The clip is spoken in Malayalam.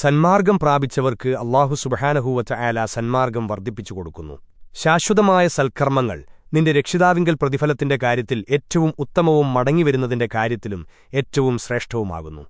സന്മാർഗം പ്രാപിച്ചവർക്ക് അള്ളാഹു സുബഹാനഹൂവറ്റ ആല സന്മാർഗം വർദ്ധിപ്പിച്ചു കൊടുക്കുന്നു. ശാശ്വതമായ സൽക്കർമ്മങ്ങൾ നിന്റെ രക്ഷിതാവിങ്കൽ പ്രതിഫലത്തിന്റെ കാര്യത്തിൽ ഏറ്റവും ഉത്തമവും മടങ്ങിവരുന്നതിന്റെ കാര്യത്തിലും ഏറ്റവും ശ്രേഷ്ഠവുമാകുന്നു.